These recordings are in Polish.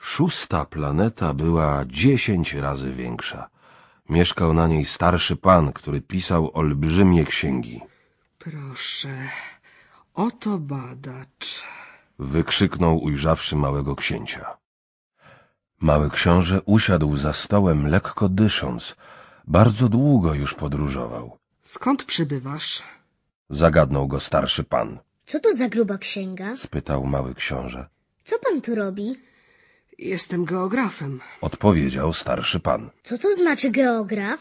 Szósta planeta była dziesięć razy większa. Mieszkał na niej starszy pan, który pisał olbrzymie księgi. Proszę, oto badacz. Wykrzyknął, ujrzawszy małego księcia. Mały książę usiadł za stołem, lekko dysząc. Bardzo długo już podróżował. Skąd przybywasz? Zagadnął go starszy pan. Co to za gruba księga? Spytał mały książę. Co pan tu robi? Jestem geografem. Odpowiedział starszy pan. Co to znaczy geograf?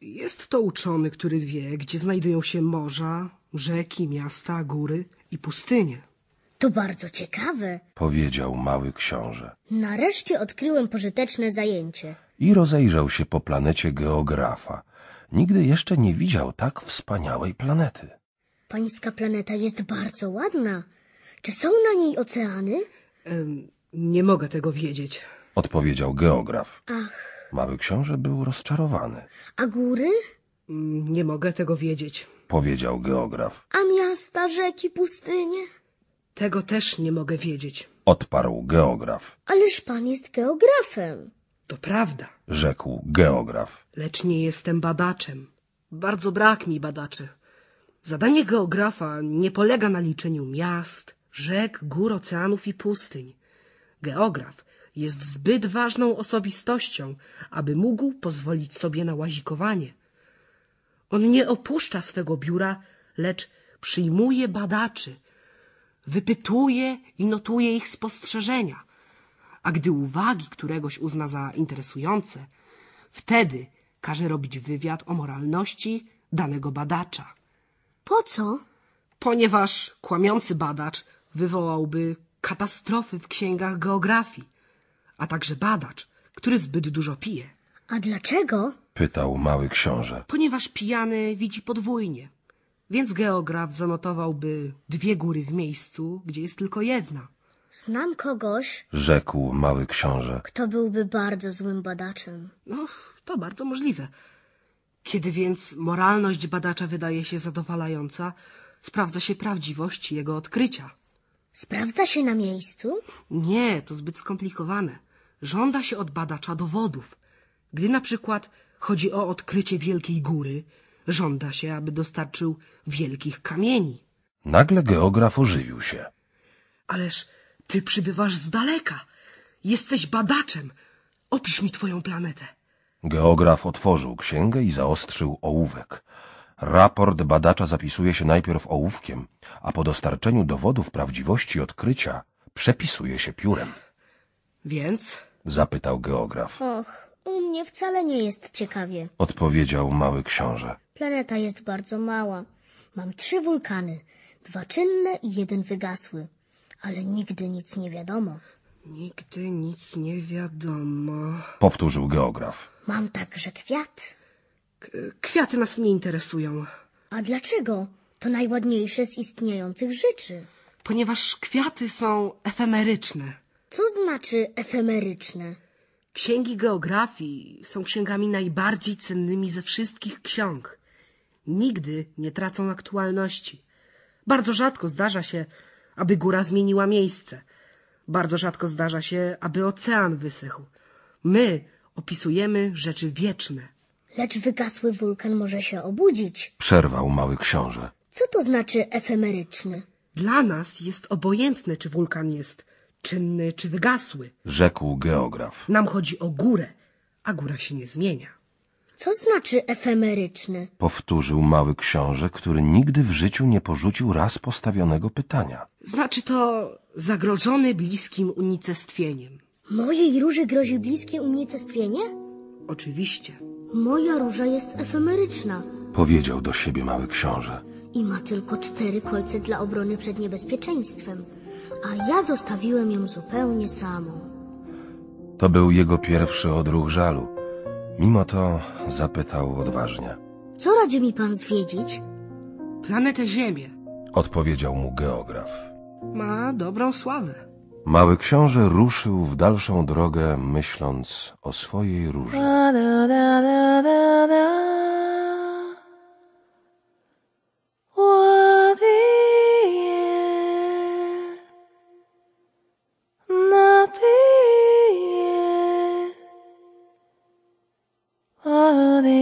Jest to uczony, który wie, gdzie znajdują się morza, rzeki, miasta, góry i pustynie. To bardzo ciekawe. Powiedział mały książę. Nareszcie odkryłem pożyteczne zajęcie. I rozejrzał się po planecie geografa. Nigdy jeszcze nie widział tak wspaniałej planety. Pańska planeta jest bardzo ładna. Czy są na niej oceany? Em, nie mogę tego wiedzieć. Odpowiedział geograf. Ach, Mały książę był rozczarowany. a góry? Mm, Nie mogę tego wiedzieć. Powiedział geograf. A miasta, rzeki, pustynie? Tego też nie mogę wiedzieć. Odparł geograf. Ależ pan jest geografem. To prawda, Rzekł geograf. lecz nie jestem badaczem. Bardzo brak mi badaczy. Zadanie geografa nie polega na liczeniu miast, rzek, gór, oceanów i pustyń. Geograf jest zbyt ważną osobistością, aby mógł pozwolić sobie na łazikowanie. On nie opuszcza swego biura, lecz przyjmuje badaczy, wypytuje i notuje ich spostrzeżenia, a gdy uwagi któregoś uzna za interesujące, wtedy każe robić wywiad o moralności danego badacza Po co? ponieważ kłamiący badacz wywołałby katastrofy w księgach geografii, a także badacz, który zbyt dużo pije, A dlaczego? Pytał mały książę. ponieważ pijany widzi podwójnie. Więc geograf zanotowałby dwie góry w miejscu, gdzie jest tylko jedna. Znam kogoś, Rzekł mały książę. kto byłby bardzo złym badaczem. No, to bardzo możliwe. Kiedy więc moralność badacza wydaje się zadowalająca, sprawdza się prawdziwość jego odkrycia. Sprawdza się na miejscu? Nie, to zbyt skomplikowane. Żąda się od badacza dowodów. Gdy na przykład chodzi o odkrycie wielkiej góry, żąda się, aby dostarczył wielkich kamieni. Nagle geograf ożywił się. Ależ ty przybywasz z daleka. Jesteś badaczem. Opisz mi twoją planetę. Geograf otworzył księgę i zaostrzył ołówek. Raport badacza zapisuje się najpierw ołówkiem, a po dostarczeniu dowodów prawdziwości odkrycia przepisuje się piórem. Więc Zapytał geograf. Och, u mnie wcale nie jest ciekawie. Odpowiedział mały książę. Planeta jest bardzo mała. Mam trzy wulkany, dwa czynne i jeden wygasły. Ale nigdy nic nie wiadomo. nigdy nic nie wiadomo. Powtórzył geograf. Mam także kwiat. K- kwiaty nas nie interesują, A dlaczego? To najładniejsze z istniejących rzeczy. ponieważ kwiaty są efemeryczne. Co znaczy efemeryczne? Księgi geografii są księgami najbardziej cennymi ze wszystkich ksiąg. Nigdy nie tracą aktualności. Bardzo rzadko zdarza się, aby góra zmieniła miejsce. Bardzo rzadko zdarza się, aby ocean wysychł. My opisujemy rzeczy wieczne. Lecz wygasły wulkan może się obudzić. Przerwał mały książę. Co to znaczy efemeryczny? Dla nas jest obojętne, czy wulkan jest czynny, czy wygasły. Rzekł geograf. Nam chodzi o górę, a góra się nie zmienia. Co znaczy efemeryczny? Powtórzył mały książę, który nigdy w życiu nie porzucił raz postawionego pytania. Znaczy to zagrożony bliskim unicestwieniem. Mojej róży grozi bliskie unicestwienie? Oczywiście. Moja róża jest efemeryczna Powiedział do siebie mały książę. i ma tylko cztery kolce dla obrony przed niebezpieczeństwem, a ja zostawiłem ją zupełnie samą. To był jego pierwszy odruch żalu. Mimo to zapytał odważnie. Co radzi mi pan zwiedzić? Planetę Ziemię Odpowiedział mu geograf. ma dobrą sławę. Mały książę ruszył w dalszą drogę, myśląc o swojej róży. Oh,